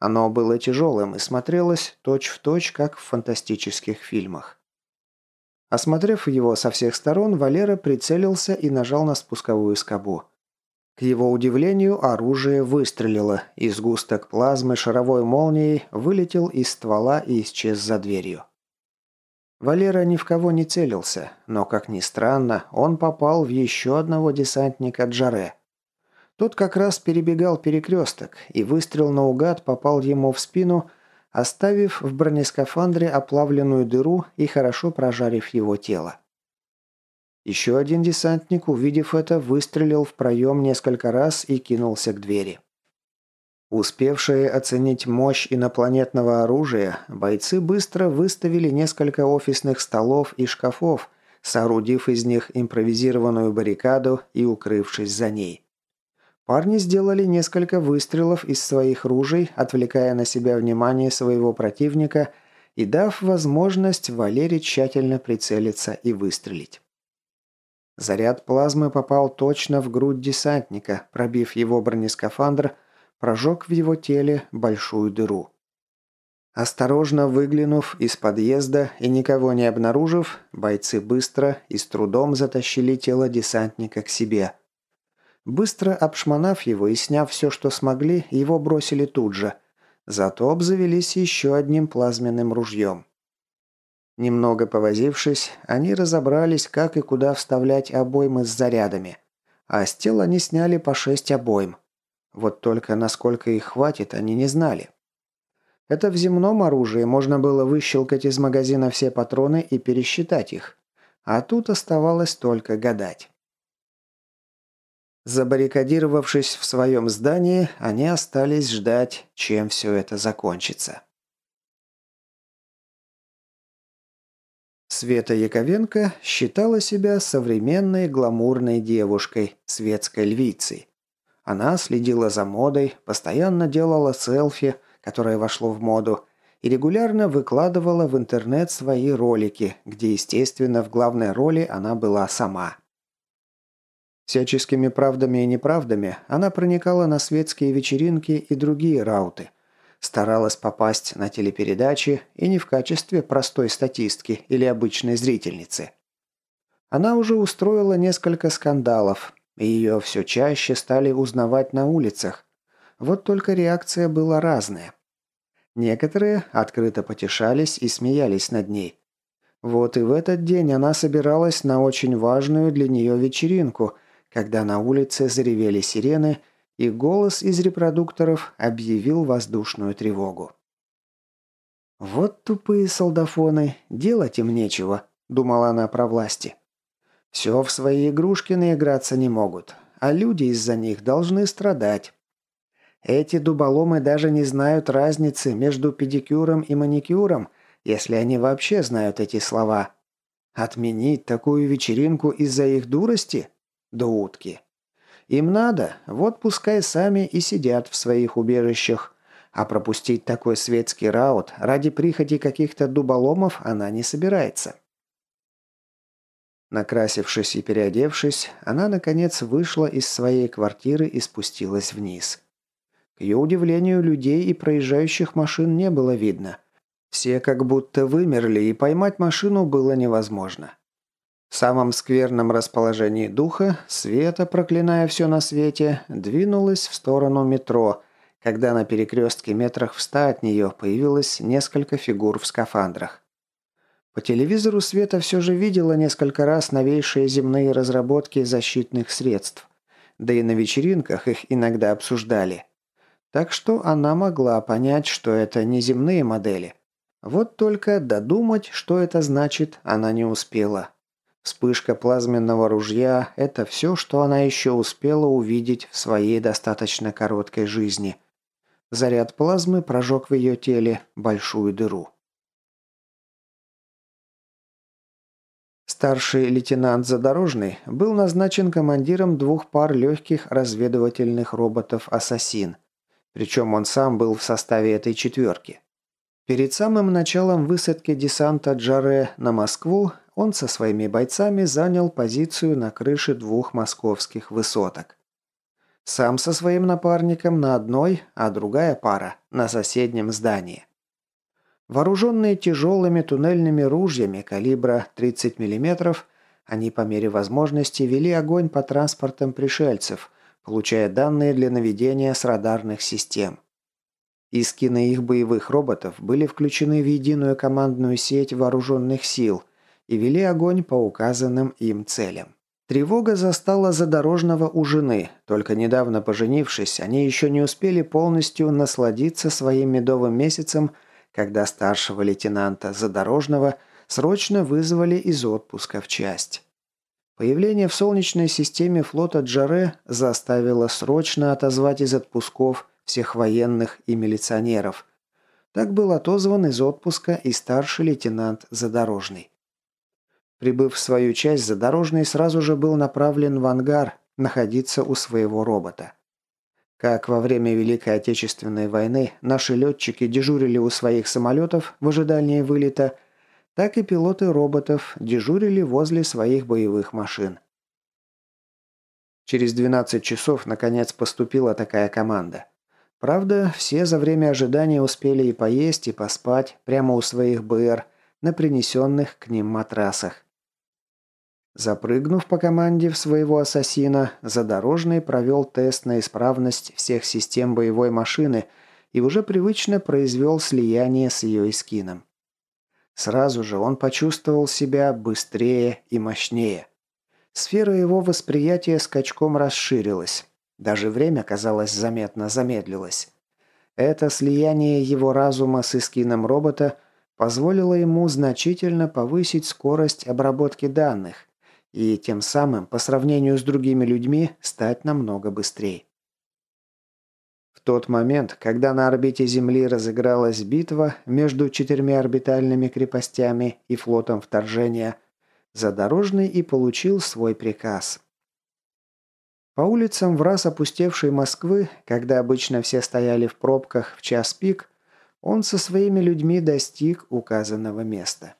Оно было тяжелым и смотрелось точь-в-точь, точь, как в фантастических фильмах. Осмотрев его со всех сторон, Валера прицелился и нажал на спусковую скобу. К его удивлению, оружие выстрелило, и сгусток плазмы шаровой молнией вылетел из ствола и исчез за дверью. Валера ни в кого не целился, но, как ни странно, он попал в еще одного десантника Джаре. Тот как раз перебегал перекресток, и выстрел наугад попал ему в спину, оставив в бронескафандре оплавленную дыру и хорошо прожарив его тело. Еще один десантник, увидев это, выстрелил в проем несколько раз и кинулся к двери. Успевшие оценить мощь инопланетного оружия, бойцы быстро выставили несколько офисных столов и шкафов, соорудив из них импровизированную баррикаду и укрывшись за ней. Парни сделали несколько выстрелов из своих ружей, отвлекая на себя внимание своего противника и дав возможность Валере тщательно прицелиться и выстрелить. Заряд плазмы попал точно в грудь десантника, пробив его бронескафандр – прожег в его теле большую дыру. Осторожно выглянув из подъезда и никого не обнаружив, бойцы быстро и с трудом затащили тело десантника к себе. Быстро обшмонав его и сняв все, что смогли, его бросили тут же. Зато обзавелись еще одним плазменным ружьем. Немного повозившись, они разобрались, как и куда вставлять обоймы с зарядами. А с тела они сняли по шесть обойм. Вот только насколько их хватит, они не знали. Это в земном оружии можно было выщелкать из магазина все патроны и пересчитать их. А тут оставалось только гадать. Забаррикадировавшись в своем здании, они остались ждать, чем все это закончится. Света Яковенко считала себя современной гламурной девушкой, светской львицей. Она следила за модой, постоянно делала селфи, которое вошло в моду, и регулярно выкладывала в интернет свои ролики, где, естественно, в главной роли она была сама. Всяческими правдами и неправдами она проникала на светские вечеринки и другие рауты. Старалась попасть на телепередачи и не в качестве простой статистки или обычной зрительницы. Она уже устроила несколько скандалов, ее все чаще стали узнавать на улицах. Вот только реакция была разная. Некоторые открыто потешались и смеялись над ней. Вот и в этот день она собиралась на очень важную для нее вечеринку, когда на улице заревели сирены, и голос из репродукторов объявил воздушную тревогу. «Вот тупые солдафоны, делать им нечего», – думала она про власти. Все в свои игрушки наиграться не могут, а люди из-за них должны страдать. Эти дуболомы даже не знают разницы между педикюром и маникюром, если они вообще знают эти слова. Отменить такую вечеринку из-за их дурости? Да утки. Им надо, вот пускай сами и сидят в своих убежищах. А пропустить такой светский раут ради прихоти каких-то дуболомов она не собирается. Накрасившись и переодевшись, она, наконец, вышла из своей квартиры и спустилась вниз. К ее удивлению, людей и проезжающих машин не было видно. Все как будто вымерли, и поймать машину было невозможно. В самом скверном расположении духа Света, проклиная все на свете, двинулась в сторону метро, когда на перекрестке метрах в ста от нее появилось несколько фигур в скафандрах. По телевизору Света все же видела несколько раз новейшие земные разработки защитных средств. Да и на вечеринках их иногда обсуждали. Так что она могла понять, что это не земные модели. Вот только додумать, что это значит, она не успела. Вспышка плазменного ружья – это все, что она еще успела увидеть в своей достаточно короткой жизни. Заряд плазмы прожег в ее теле большую дыру. Старший лейтенант Задорожный был назначен командиром двух пар легких разведывательных роботов «Ассасин». Причем он сам был в составе этой четверки. Перед самым началом высадки десанта Джаре на Москву он со своими бойцами занял позицию на крыше двух московских высоток. Сам со своим напарником на одной, а другая пара на соседнем здании. Вооруженные тяжелыми туннельными ружьями калибра 30 мм, они по мере возможности вели огонь по транспортам пришельцев, получая данные для наведения с радарных систем. Искины их боевых роботов были включены в единую командную сеть вооруженных сил и вели огонь по указанным им целям. Тревога застала задорожного у жены, только недавно поженившись, они еще не успели полностью насладиться своим медовым месяцем – когда старшего лейтенанта Задорожного срочно вызвали из отпуска в часть. Появление в Солнечной системе флота Джаре заставило срочно отозвать из отпусков всех военных и милиционеров. Так был отозван из отпуска и старший лейтенант Задорожный. Прибыв в свою часть, Задорожный сразу же был направлен в ангар находиться у своего робота. Как во время Великой Отечественной войны наши летчики дежурили у своих самолетов в ожидании вылета, так и пилоты роботов дежурили возле своих боевых машин. Через 12 часов, наконец, поступила такая команда. Правда, все за время ожидания успели и поесть, и поспать прямо у своих БР на принесенных к ним матрасах. Запрыгнув по команде в своего ассасина, Задорожный провел тест на исправность всех систем боевой машины и уже привычно произвел слияние с ее эскином. Сразу же он почувствовал себя быстрее и мощнее. Сфера его восприятия скачком расширилась. Даже время, казалось, заметно замедлилось. Это слияние его разума с эскином робота позволило ему значительно повысить скорость обработки данных, и тем самым, по сравнению с другими людьми, стать намного быстрее. В тот момент, когда на орбите Земли разыгралась битва между четырьмя орбитальными крепостями и флотом вторжения, Задорожный и получил свой приказ. По улицам в раз опустевшей Москвы, когда обычно все стояли в пробках в час пик, он со своими людьми достиг указанного места.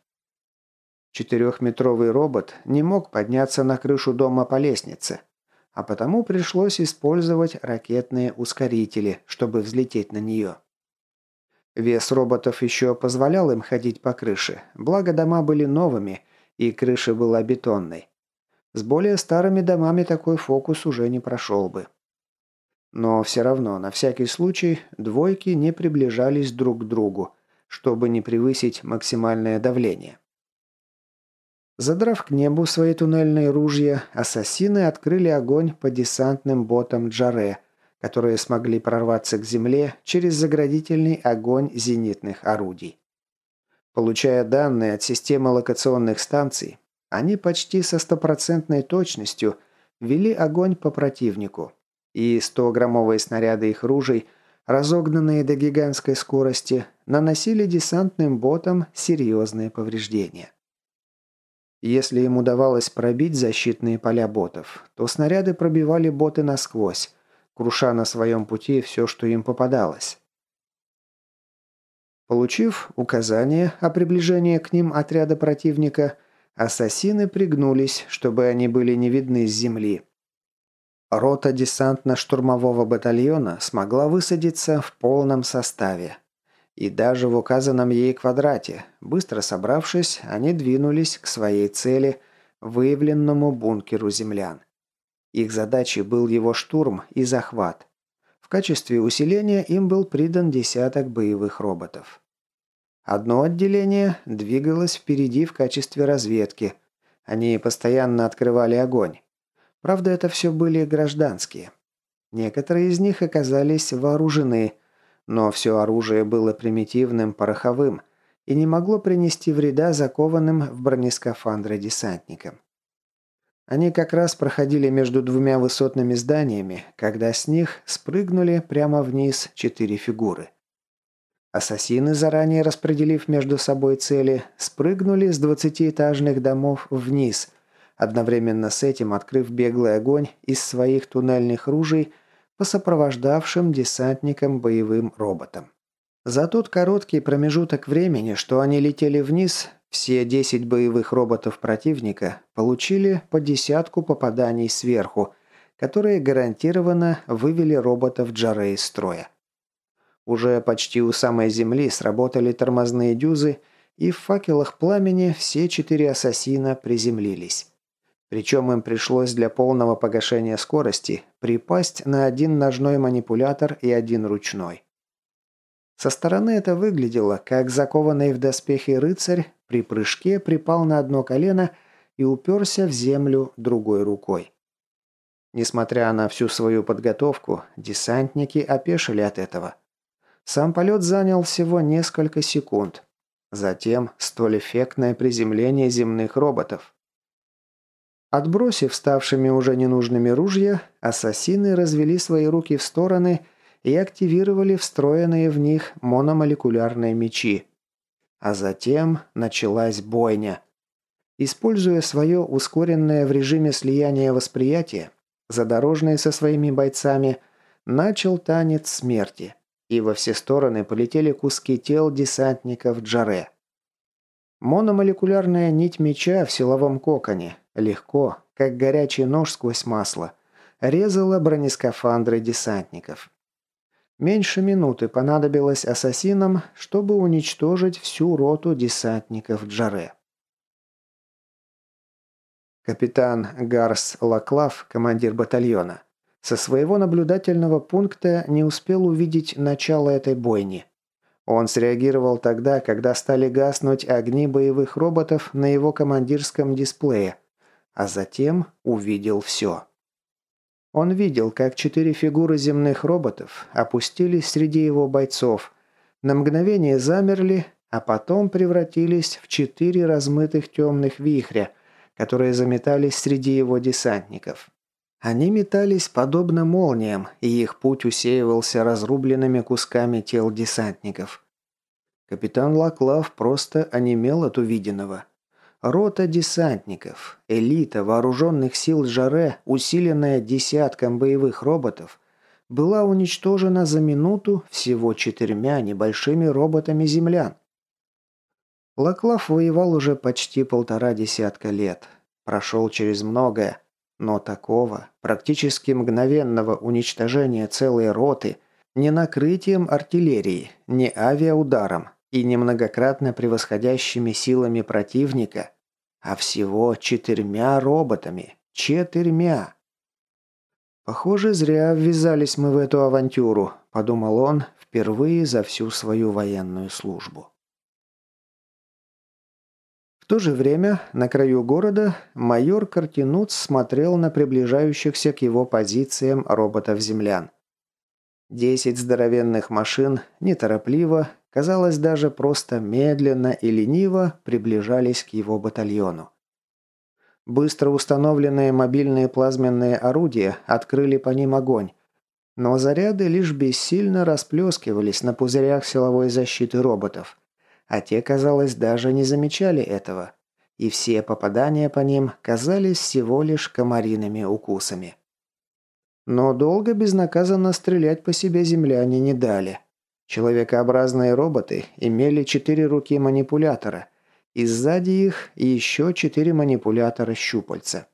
Четырехметровый робот не мог подняться на крышу дома по лестнице, а потому пришлось использовать ракетные ускорители, чтобы взлететь на нее. Вес роботов еще позволял им ходить по крыше, благо дома были новыми и крыша была бетонной. С более старыми домами такой фокус уже не прошел бы. Но все равно, на всякий случай, двойки не приближались друг к другу, чтобы не превысить максимальное давление. Задрав к небу свои туннельные ружья, ассасины открыли огонь по десантным ботам Джаре, которые смогли прорваться к земле через заградительный огонь зенитных орудий. Получая данные от системы локационных станций, они почти со стопроцентной точностью вели огонь по противнику, и 100-граммовые снаряды их ружей, разогнанные до гигантской скорости, наносили десантным ботам серьезные повреждения. Если им удавалось пробить защитные поля ботов, то снаряды пробивали боты насквозь, круша на своем пути все, что им попадалось. Получив указание о приближении к ним отряда противника, ассасины пригнулись, чтобы они были не видны с земли. Рота десантно-штурмового батальона смогла высадиться в полном составе, и даже в указанном ей квадрате, быстро собравшись, они двинулись к своей цели, выявленному бункеру землян. Их задачей был его штурм и захват. В качестве усиления им был придан десяток боевых роботов. Одно отделение двигалось впереди в качестве разведки. Они постоянно открывали огонь. Правда, это все были гражданские. Некоторые из них оказались вооружены – но все оружие было примитивным, пороховым и не могло принести вреда закованным в бронескафандры десантникам. Они как раз проходили между двумя высотными зданиями, когда с них спрыгнули прямо вниз четыре фигуры. Ассасины, заранее распределив между собой цели, спрыгнули с двадцатиэтажных домов вниз, одновременно с этим открыв беглый огонь из своих туннельных ружей по сопровождавшим десантникам боевым роботам. За тот короткий промежуток времени, что они летели вниз, все 10 боевых роботов противника получили по десятку попаданий сверху, которые гарантированно вывели роботов Джаре из строя. Уже почти у самой земли сработали тормозные дюзы, и в факелах пламени все четыре ассасина приземлились. Причем им пришлось для полного погашения скорости припасть на один ножной манипулятор и один ручной. Со стороны это выглядело, как закованный в доспехи рыцарь при прыжке припал на одно колено и уперся в землю другой рукой. Несмотря на всю свою подготовку, десантники опешили от этого. Сам полет занял всего несколько секунд. Затем столь эффектное приземление земных роботов. Отбросив ставшими уже ненужными ружья, ассасины развели свои руки в стороны и активировали встроенные в них мономолекулярные мечи. А затем началась бойня. Используя свое ускоренное в режиме слияния восприятие, Задорожный со своими бойцами начал танец смерти, и во все стороны полетели куски тел десантников Джаре. Мономолекулярная нить меча в силовом коконе легко, как горячий нож сквозь масло, резала бронескафандры десантников. Меньше минуты понадобилось ассасинам, чтобы уничтожить всю роту десантников Джаре. Капитан Гарс Лаклав, командир батальона, со своего наблюдательного пункта не успел увидеть начало этой бойни. Он среагировал тогда, когда стали гаснуть огни боевых роботов на его командирском дисплее, а затем увидел все. Он видел, как четыре фигуры земных роботов опустились среди его бойцов, на мгновение замерли, а потом превратились в четыре размытых темных вихря, которые заметались среди его десантников. Они метались подобно молниям, и их путь усеивался разрубленными кусками тел десантников. Капитан Лаклав просто онемел от увиденного. Рота десантников, элита вооруженных сил Жаре, усиленная десятком боевых роботов, была уничтожена за минуту всего четырьмя небольшими роботами землян. Лаклав воевал уже почти полтора десятка лет. Прошел через многое, но такого, практически мгновенного уничтожения целой роты, не накрытием артиллерии, не авиаударом, и немногократно превосходящими силами противника, а всего четырьмя роботами. Четырьмя. «Похоже, зря ввязались мы в эту авантюру», – подумал он впервые за всю свою военную службу. В то же время на краю города майор Картинуц смотрел на приближающихся к его позициям роботов-землян. Десять здоровенных машин неторопливо казалось, даже просто медленно и лениво приближались к его батальону. Быстро установленные мобильные плазменные орудия открыли по ним огонь, но заряды лишь бессильно расплескивались на пузырях силовой защиты роботов, а те, казалось, даже не замечали этого, и все попадания по ним казались всего лишь комариными укусами. Но долго безнаказанно стрелять по себе земляне не дали – Человекообразные роботы имели четыре руки манипулятора, и сзади их еще четыре манипулятора щупальца.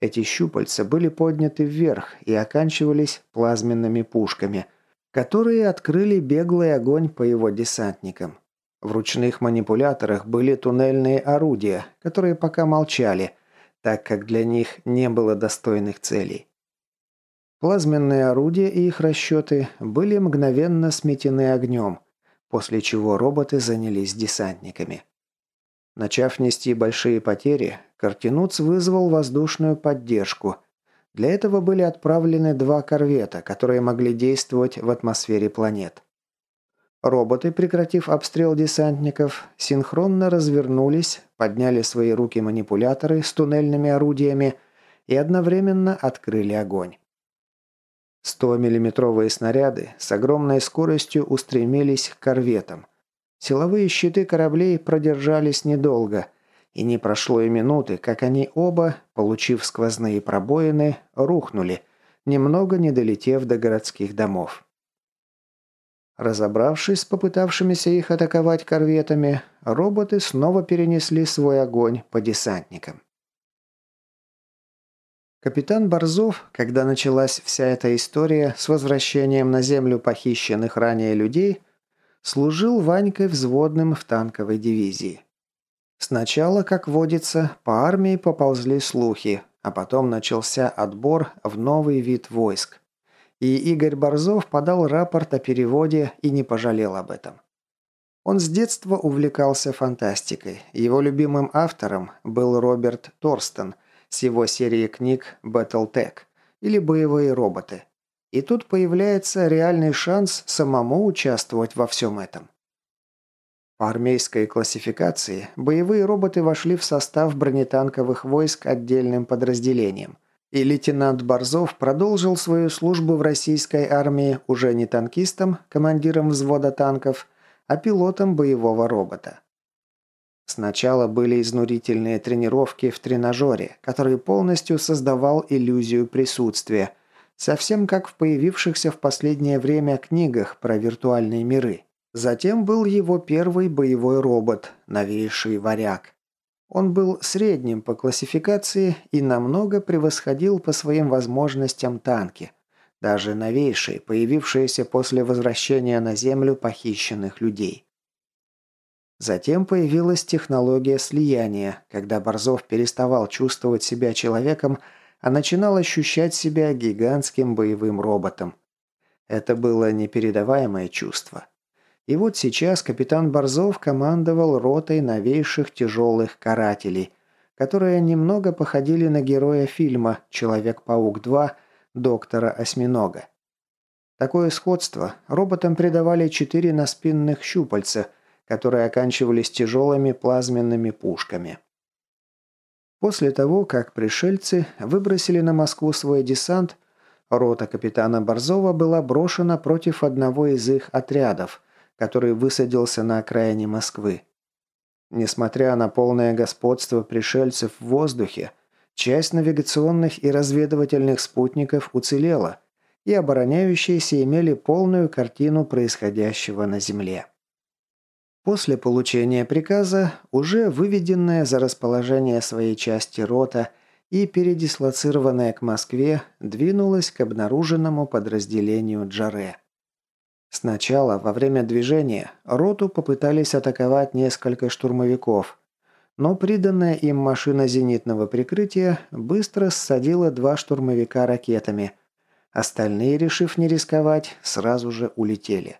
Эти щупальца были подняты вверх и оканчивались плазменными пушками, которые открыли беглый огонь по его десантникам. В ручных манипуляторах были туннельные орудия, которые пока молчали, так как для них не было достойных целей. Плазменные орудия и их расчеты были мгновенно сметены огнем, после чего роботы занялись десантниками. Начав нести большие потери, Картинуц вызвал воздушную поддержку. Для этого были отправлены два корвета, которые могли действовать в атмосфере планет. Роботы, прекратив обстрел десантников, синхронно развернулись, подняли свои руки-манипуляторы с туннельными орудиями и одновременно открыли огонь. 100-миллиметровые снаряды с огромной скоростью устремились к корветам. Силовые щиты кораблей продержались недолго, и не прошло и минуты, как они оба, получив сквозные пробоины, рухнули, немного не долетев до городских домов. Разобравшись с попытавшимися их атаковать корветами, роботы снова перенесли свой огонь по десантникам. Капитан Борзов, когда началась вся эта история с возвращением на Землю похищенных ранее людей, служил Ванькой взводным в танковой дивизии. Сначала, как водится, по армии поползли слухи, а потом начался отбор в новый вид войск. И Игорь Борзов подал рапорт о переводе и не пожалел об этом. Он с детства увлекался фантастикой. Его любимым автором был Роберт Торстен с его серией книг Battletech или «Боевые роботы». И тут появляется реальный шанс самому участвовать во всем этом. По армейской классификации боевые роботы вошли в состав бронетанковых войск отдельным подразделением. И лейтенант Борзов продолжил свою службу в российской армии уже не танкистом, командиром взвода танков, а пилотом боевого робота. Сначала были изнурительные тренировки в тренажере, который полностью создавал иллюзию присутствия, совсем как в появившихся в последнее время книгах про виртуальные миры. Затем был его первый боевой робот, новейший «Варяг». Он был средним по классификации и намного превосходил по своим возможностям танки, даже новейшие, появившиеся после возвращения на Землю похищенных людей. Затем появилась технология слияния, когда Борзов переставал чувствовать себя человеком, а начинал ощущать себя гигантским боевым роботом. Это было непередаваемое чувство. И вот сейчас капитан Борзов командовал ротой новейших тяжелых карателей, которые немного походили на героя фильма «Человек-паук 2» доктора Осьминога. Такое сходство роботам придавали четыре наспинных щупальца – которые оканчивались тяжелыми плазменными пушками. После того, как пришельцы выбросили на Москву свой десант, рота капитана Борзова была брошена против одного из их отрядов, который высадился на окраине Москвы. Несмотря на полное господство пришельцев в воздухе, часть навигационных и разведывательных спутников уцелела, и обороняющиеся имели полную картину происходящего на Земле. После получения приказа, уже выведенная за расположение своей части рота и передислоцированная к Москве, двинулась к обнаруженному подразделению Джаре. Сначала, во время движения, роту попытались атаковать несколько штурмовиков, но приданная им машина зенитного прикрытия быстро ссадила два штурмовика ракетами. Остальные, решив не рисковать, сразу же улетели.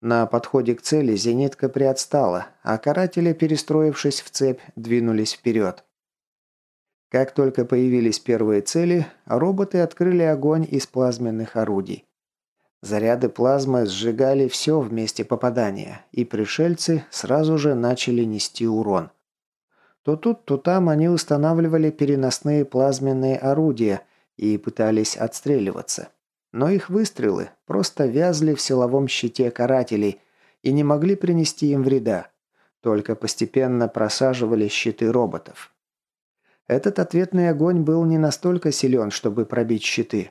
На подходе к цели зенитка приотстала, а каратели, перестроившись в цепь, двинулись вперед. Как только появились первые цели, роботы открыли огонь из плазменных орудий. Заряды плазмы сжигали все в месте попадания, и пришельцы сразу же начали нести урон. То тут, то там они устанавливали переносные плазменные орудия и пытались отстреливаться. Но их выстрелы просто вязли в силовом щите карателей и не могли принести им вреда, только постепенно просаживали щиты роботов. Этот ответный огонь был не настолько силен, чтобы пробить щиты.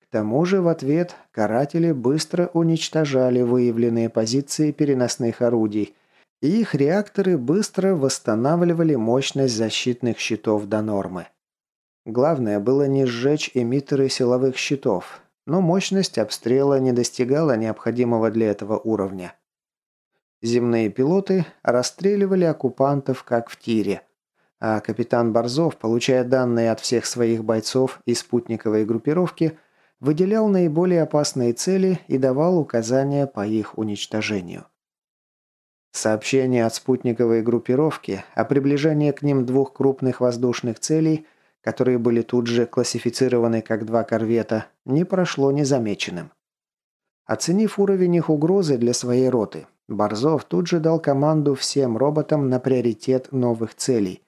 К тому же в ответ каратели быстро уничтожали выявленные позиции переносных орудий, и их реакторы быстро восстанавливали мощность защитных щитов до нормы. Главное было не сжечь эмиттеры силовых щитов, но мощность обстрела не достигала необходимого для этого уровня. Земные пилоты расстреливали оккупантов как в тире, а капитан Борзов, получая данные от всех своих бойцов и спутниковой группировки, выделял наиболее опасные цели и давал указания по их уничтожению. Сообщение от спутниковой группировки о приближении к ним двух крупных воздушных целей которые были тут же классифицированы как два корвета, не прошло незамеченным. Оценив уровень их угрозы для своей роты, Борзов тут же дал команду всем роботам на приоритет новых целей.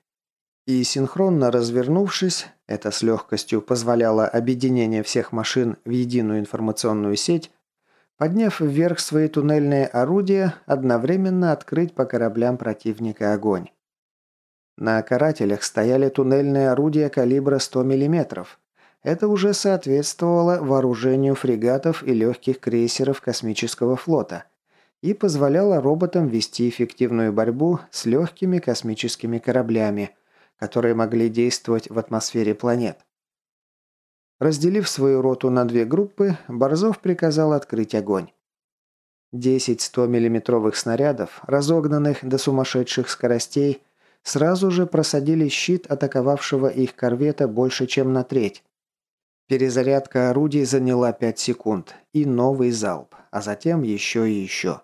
И синхронно развернувшись, это с легкостью позволяло объединение всех машин в единую информационную сеть, подняв вверх свои туннельные орудия, одновременно открыть по кораблям противника огонь. На карателях стояли туннельные орудия калибра 100 мм. Это уже соответствовало вооружению фрегатов и легких крейсеров космического флота и позволяло роботам вести эффективную борьбу с легкими космическими кораблями, которые могли действовать в атмосфере планет. Разделив свою роту на две группы, Борзов приказал открыть огонь. 10 100-миллиметровых снарядов, разогнанных до сумасшедших скоростей, сразу же просадили щит атаковавшего их корвета больше, чем на треть. Перезарядка орудий заняла 5 секунд и новый залп, а затем еще и еще.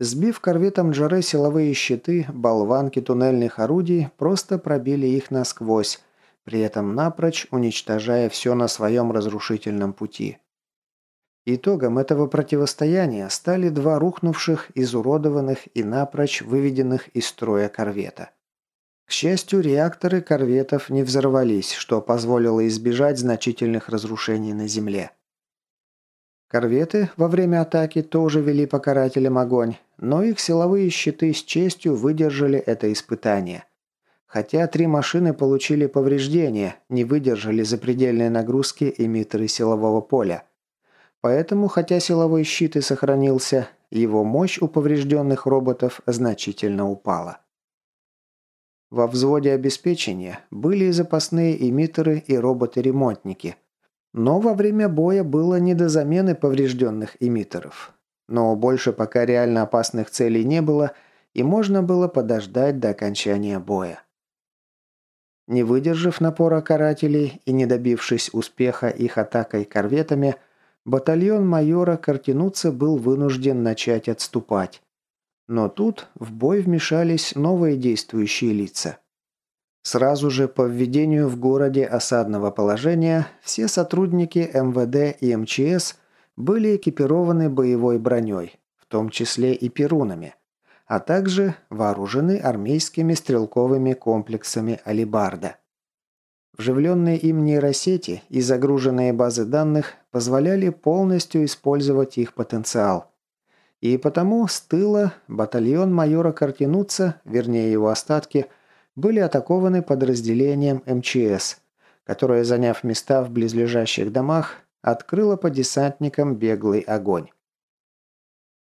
Сбив корветом Джаре силовые щиты, болванки туннельных орудий просто пробили их насквозь, при этом напрочь уничтожая все на своем разрушительном пути. Итогом этого противостояния стали два рухнувших, изуродованных и напрочь выведенных из строя корвета. К счастью, реакторы корветов не взорвались, что позволило избежать значительных разрушений на Земле. Корветы во время атаки тоже вели по карателям огонь, но их силовые щиты с честью выдержали это испытание. Хотя три машины получили повреждения, не выдержали запредельной нагрузки эмиттеры силового поля. Поэтому, хотя силовой щит и сохранился, его мощь у поврежденных роботов значительно упала. Во взводе обеспечения были и запасные эмиттеры и роботы-ремонтники. Но во время боя было не до замены поврежденных эмиттеров. Но больше пока реально опасных целей не было, и можно было подождать до окончания боя. Не выдержав напора карателей и не добившись успеха их атакой корветами, батальон майора Картинуца был вынужден начать отступать. Но тут в бой вмешались новые действующие лица. Сразу же по введению в городе осадного положения все сотрудники МВД и МЧС были экипированы боевой броней, в том числе и перунами, а также вооружены армейскими стрелковыми комплексами «Алибарда». Вживленные им нейросети и загруженные базы данных позволяли полностью использовать их потенциал – и потому с тыла батальон майора Картинуца, вернее его остатки, были атакованы подразделением МЧС, которое, заняв места в близлежащих домах, открыло по десантникам беглый огонь.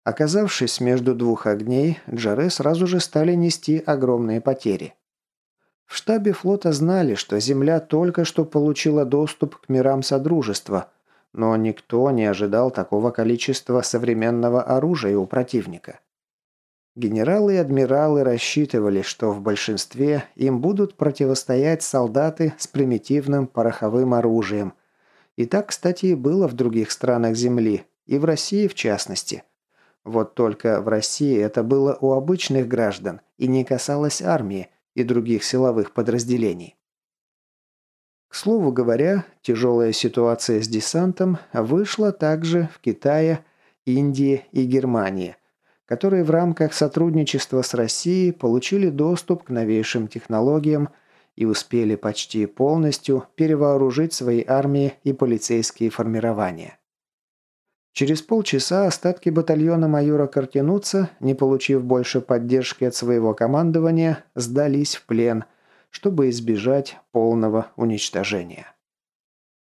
Оказавшись между двух огней, Джаре сразу же стали нести огромные потери. В штабе флота знали, что Земля только что получила доступ к мирам Содружества – но никто не ожидал такого количества современного оружия у противника. Генералы и адмиралы рассчитывали, что в большинстве им будут противостоять солдаты с примитивным пороховым оружием. И так, кстати, и было в других странах Земли, и в России в частности. Вот только в России это было у обычных граждан и не касалось армии и других силовых подразделений. К слову говоря, тяжелая ситуация с десантом вышла также в Китае, Индии и Германии, которые в рамках сотрудничества с Россией получили доступ к новейшим технологиям и успели почти полностью перевооружить свои армии и полицейские формирования. Через полчаса остатки батальона майора Картинуца, не получив больше поддержки от своего командования, сдались в плен – чтобы избежать полного уничтожения.